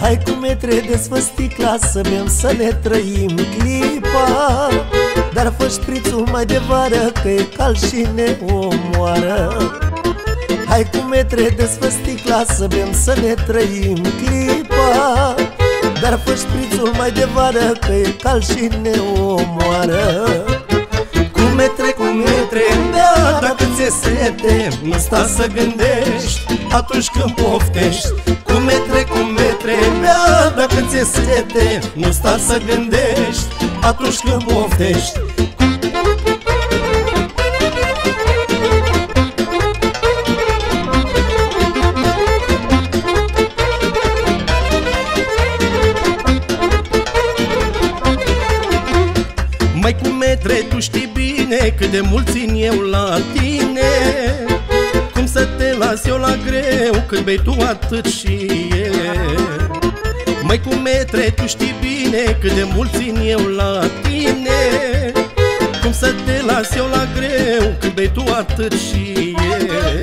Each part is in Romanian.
Hai cu metre de sfăsticla Să bem să ne trăim clipa. Dar fă șprițul mai de vară Că e cal și ne omoară. Hai cu metre de sfăsticla Să bem să ne trăim clipa. Dar fă șprițul mai de vară Că e cal și ne omoară. Cu metre, cu metre, da, dacă ți-e sete Nu sta să gândești atunci când poftești. Cu metre, cu metre, bea dacă ți-e sete Nu sta să gândești atunci când poftești tu știi bine cât de mult țin eu la tine. Cum să te las eu la greu cât bei tu atât și eu Mai cu metre, tu știi bine cât de mult țin eu la tine. Cum să te las eu la greu cât bei tu atât și eu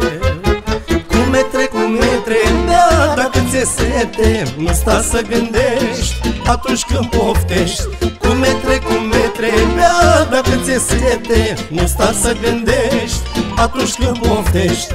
Cu metre, cu metre, da, dacă ți-e sete Nu sta să gândești atunci când poftești. Cu metre, cu metre, bea dacă ți-e sete Nu sta să gândești atunci când poftești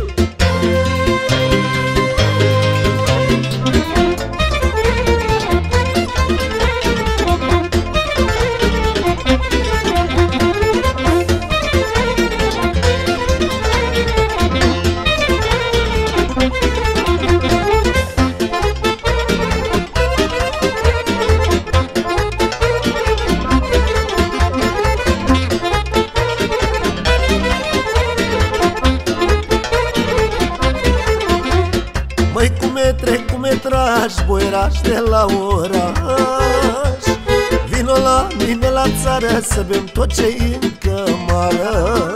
metraj, boiraș de la oraș. Vino la mine la țară să bem tot ce în cămară.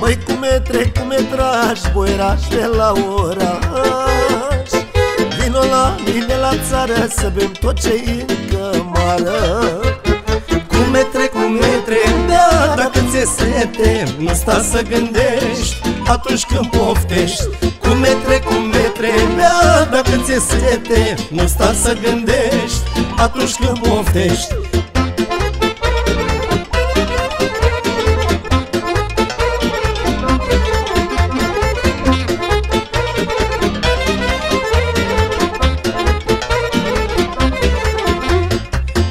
Măi cu metre, cu metraj, boiraș de la oraș. Vino la mine la țară să bem tot ce în cămară. Cu metre, cu metre, da, dacă ți-e sete Nu sta să gândești atunci când poftești. Cu metre, cu metre, bea dacă ți-e sete Nu sta să gândești atunci când poftești.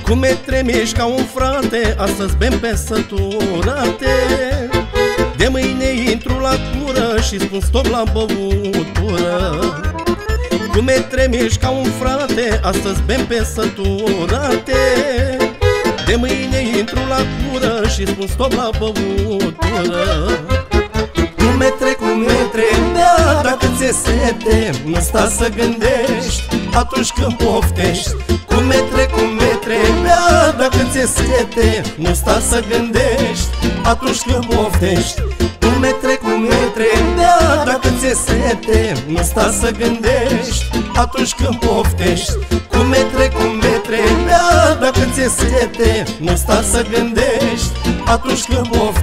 Cu metre mi-ești ca un frate Astăzi bem pe săturate. De mâine intru la cură Și spun stop la băutură Cu metre mi-ești ca un frate Astăzi bem pe săturate. De mâine intru la cură Și spun stop la băutură. Cu metre, cu metre, da, dacă ți-e sete Nu sta să gândești atunci când poftești. Cu metre, cu metre, bea dacă ți-e sete Nu sta să gândești atunci când poftești Cu metre, cu metre, bea dacă ți-e sete Nu sta să gândești atunci când poftești. Cu metre, cu metre, bea dacă ți-e sete Nu sta să gândești atunci când poftești